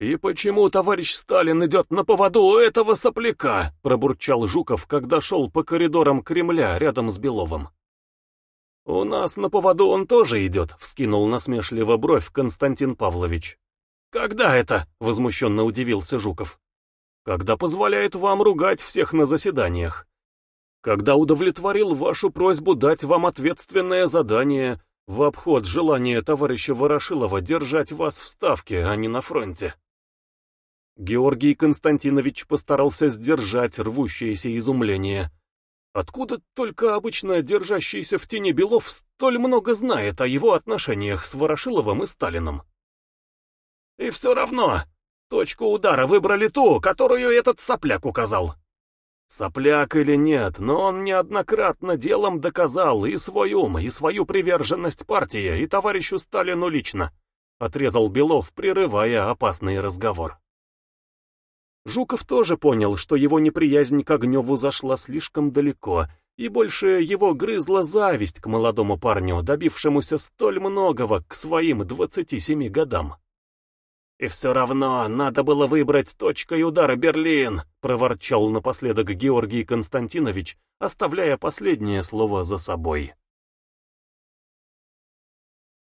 «И почему товарищ Сталин идет на поводу у этого сопляка?» — пробурчал Жуков, когда шел по коридорам Кремля рядом с Беловым. «У нас на поводу он тоже идет», — вскинул насмешливо бровь Константин Павлович. «Когда это?» — возмущенно удивился Жуков. «Когда позволяет вам ругать всех на заседаниях. Когда удовлетворил вашу просьбу дать вам ответственное задание в обход желания товарища Ворошилова держать вас в Ставке, а не на фронте». Георгий Константинович постарался сдержать рвущееся изумление. Откуда только обычно держащийся в тени Белов столь много знает о его отношениях с Ворошиловым и Сталином? И все равно, точку удара выбрали ту, которую этот сопляк указал. Сопляк или нет, но он неоднократно делом доказал и свой ум, и свою приверженность партии, и товарищу Сталину лично, отрезал Белов, прерывая опасный разговор. Жуков тоже понял, что его неприязнь к Огневу зашла слишком далеко, и больше его грызла зависть к молодому парню, добившемуся столь многого к своим 27 годам. «И все равно надо было выбрать точкой удара Берлин», — проворчал напоследок Георгий Константинович, оставляя последнее слово за собой.